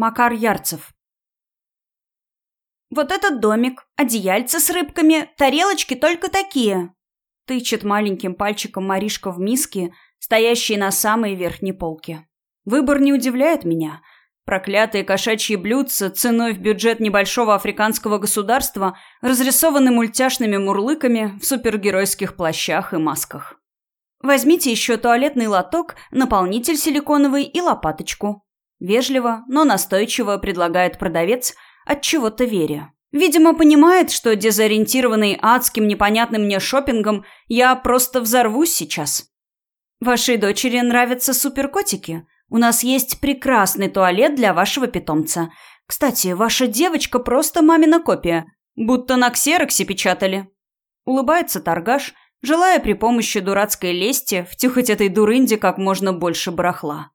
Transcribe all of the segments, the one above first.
Макар Ярцев. «Вот этот домик, одеяльце с рыбками, тарелочки только такие!» Тычет маленьким пальчиком Маришка в миске, стоящие на самой верхней полке. Выбор не удивляет меня. Проклятые кошачьи блюдца ценой в бюджет небольшого африканского государства разрисованы мультяшными мурлыками в супергеройских плащах и масках. Возьмите еще туалетный лоток, наполнитель силиконовый и лопаточку. Вежливо, но настойчиво предлагает продавец от чего-то веря. Видимо, понимает, что дезориентированный адским непонятным мне шопингом я просто взорвусь сейчас. Вашей дочери нравятся суперкотики? У нас есть прекрасный туалет для вашего питомца. Кстати, ваша девочка просто мамина копия, будто на ксероксе печатали. Улыбается торгаш, желая при помощи дурацкой лести втюхать этой дурынде как можно больше барахла.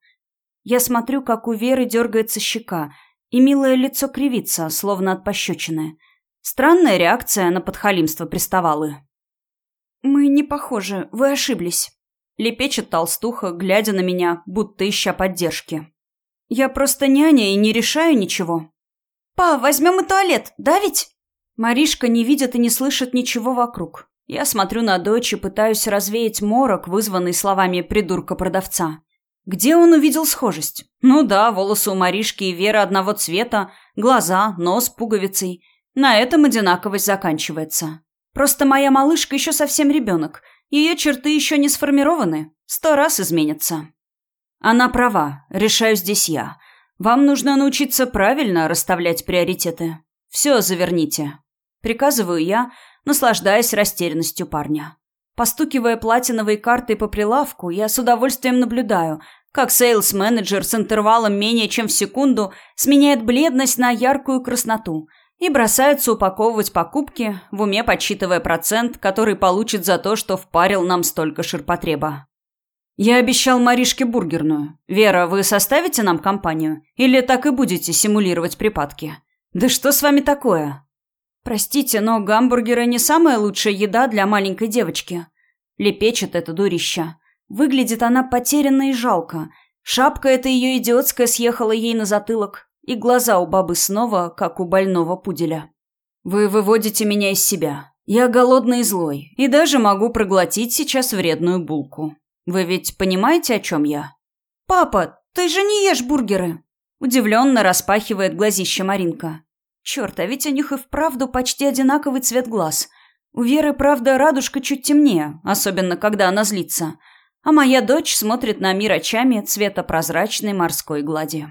Я смотрю, как у Веры дергается щека, и милое лицо кривится, словно от пощечины. Странная реакция на подхалимство приставалы. «Мы не похожи, вы ошиблись», — лепечет толстуха, глядя на меня, будто ища поддержки. «Я просто няня и не решаю ничего». «Па, возьмем и туалет, да ведь?» Маришка не видит и не слышит ничего вокруг. Я смотрю на дочь и пытаюсь развеять морок, вызванный словами придурка-продавца. Где он увидел схожесть? Ну да, волосы у Маришки и Веры одного цвета, глаза, нос пуговицей. На этом одинаковость заканчивается. Просто моя малышка еще совсем ребенок. Ее черты еще не сформированы. Сто раз изменятся. Она права. Решаю здесь я. Вам нужно научиться правильно расставлять приоритеты. Все заверните. Приказываю я, наслаждаясь растерянностью парня. Постукивая платиновой картой по прилавку, я с удовольствием наблюдаю, как сейлс-менеджер с интервалом менее чем в секунду сменяет бледность на яркую красноту и бросается упаковывать покупки, в уме подсчитывая процент, который получит за то, что впарил нам столько ширпотреба. «Я обещал Маришке бургерную. Вера, вы составите нам компанию? Или так и будете симулировать припадки? Да что с вами такое?» «Простите, но гамбургеры не самая лучшая еда для маленькой девочки». Лепечет это дурища. Выглядит она потерянно и жалко. Шапка эта ее идиотская съехала ей на затылок, и глаза у бабы снова, как у больного пуделя. «Вы выводите меня из себя. Я голодный и злой, и даже могу проглотить сейчас вредную булку. Вы ведь понимаете, о чем я?» «Папа, ты же не ешь бургеры!» Удивленно распахивает глазище Маринка. Черт, а ведь у них и вправду почти одинаковый цвет глаз. У Веры, правда, радужка чуть темнее, особенно когда она злится. А моя дочь смотрит на мир очами цвета прозрачной морской глади.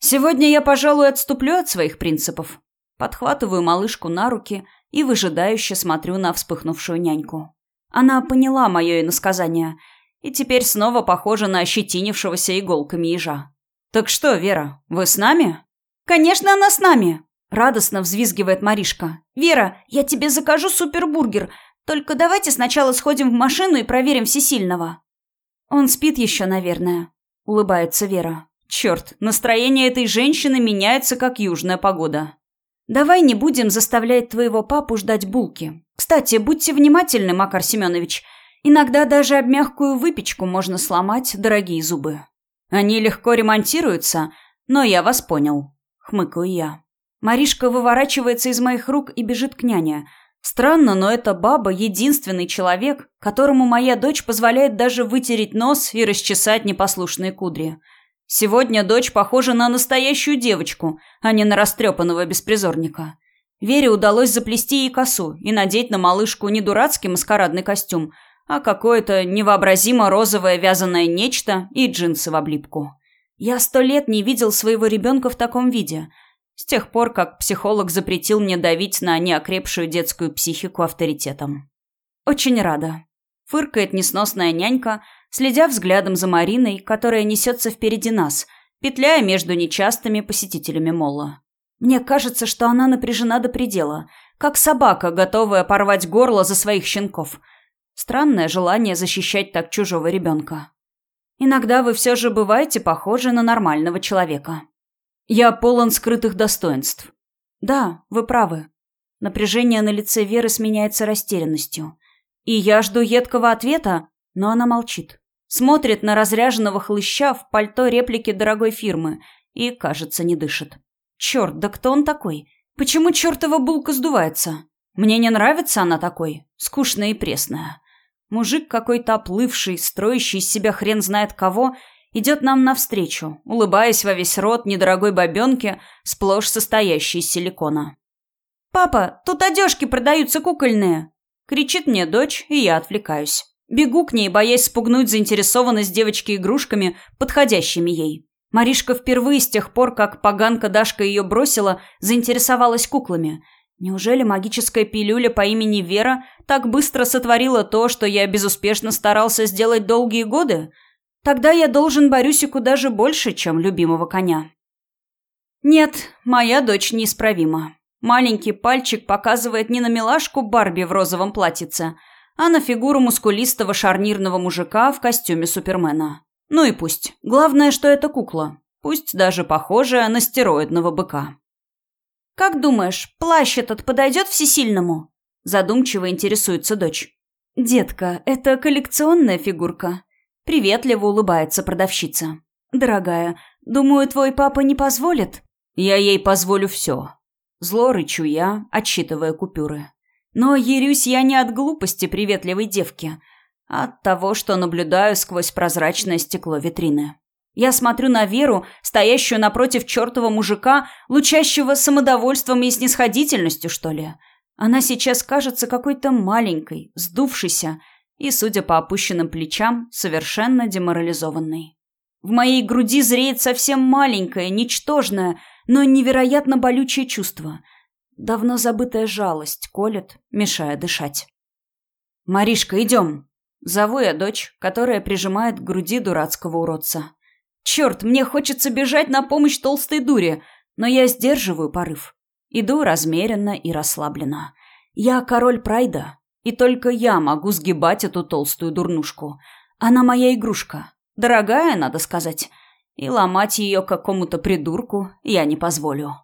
Сегодня я, пожалуй, отступлю от своих принципов. Подхватываю малышку на руки и выжидающе смотрю на вспыхнувшую няньку. Она поняла мое иносказание и теперь снова похожа на ощетинившегося иголками ежа. «Так что, Вера, вы с нами?» «Конечно, она с нами!» Радостно взвизгивает Маришка. «Вера, я тебе закажу супербургер. Только давайте сначала сходим в машину и проверим всесильного». «Он спит еще, наверное», — улыбается Вера. «Черт, настроение этой женщины меняется, как южная погода». «Давай не будем заставлять твоего папу ждать булки. Кстати, будьте внимательны, Макар Семенович. Иногда даже об мягкую выпечку можно сломать дорогие зубы. Они легко ремонтируются, но я вас понял», — хмыкаю я. Маришка выворачивается из моих рук и бежит к няне. Странно, но эта баба – единственный человек, которому моя дочь позволяет даже вытереть нос и расчесать непослушные кудри. Сегодня дочь похожа на настоящую девочку, а не на растрепанного беспризорника. Вере удалось заплести ей косу и надеть на малышку не дурацкий маскарадный костюм, а какое-то невообразимо розовое вязаное нечто и джинсы в облипку. Я сто лет не видел своего ребенка в таком виде – с тех пор, как психолог запретил мне давить на неокрепшую детскую психику авторитетом. Очень рада. Фыркает несносная нянька, следя взглядом за Мариной, которая несется впереди нас, петляя между нечастыми посетителями молла. Мне кажется, что она напряжена до предела, как собака, готовая порвать горло за своих щенков. Странное желание защищать так чужого ребенка. Иногда вы все же бываете похожи на нормального человека. Я полон скрытых достоинств. Да, вы правы. Напряжение на лице Веры сменяется растерянностью. И я жду едкого ответа, но она молчит. Смотрит на разряженного хлыща в пальто реплики дорогой фирмы и, кажется, не дышит. Черт, да кто он такой? Почему чертова булка сдувается? Мне не нравится она такой, скучная и пресная. Мужик какой-то оплывший, строящий из себя хрен знает кого, идет нам навстречу, улыбаясь во весь рот недорогой бабенке, сплошь состоящей из силикона. «Папа, тут одежки продаются кукольные!» Кричит мне дочь, и я отвлекаюсь. Бегу к ней, боясь спугнуть заинтересованность девочки игрушками, подходящими ей. Маришка впервые с тех пор, как поганка Дашка ее бросила, заинтересовалась куклами. Неужели магическая пилюля по имени Вера так быстро сотворила то, что я безуспешно старался сделать долгие годы? Тогда я должен Борюсику даже больше, чем любимого коня. Нет, моя дочь неисправима. Маленький пальчик показывает не на милашку Барби в розовом платьице, а на фигуру мускулистого шарнирного мужика в костюме Супермена. Ну и пусть. Главное, что это кукла. Пусть даже похожая на стероидного быка. «Как думаешь, плащ этот подойдет всесильному?» Задумчиво интересуется дочь. «Детка, это коллекционная фигурка». Приветливо улыбается продавщица. «Дорогая, думаю, твой папа не позволит?» «Я ей позволю все». Зло рычу я, отсчитывая купюры. Но ерюсь я не от глупости приветливой девки, а от того, что наблюдаю сквозь прозрачное стекло витрины. Я смотрю на Веру, стоящую напротив чертова мужика, лучащего самодовольством и снисходительностью, что ли. Она сейчас кажется какой-то маленькой, сдувшейся и, судя по опущенным плечам, совершенно деморализованной. В моей груди зреет совсем маленькое, ничтожное, но невероятно болючее чувство – Давно забытая жалость колет, мешая дышать. «Маришка, идем!» Зову я дочь, которая прижимает к груди дурацкого уродца. «Черт, мне хочется бежать на помощь толстой дуре, но я сдерживаю порыв. Иду размеренно и расслабленно. Я король прайда, и только я могу сгибать эту толстую дурнушку. Она моя игрушка. Дорогая, надо сказать. И ломать ее какому-то придурку я не позволю».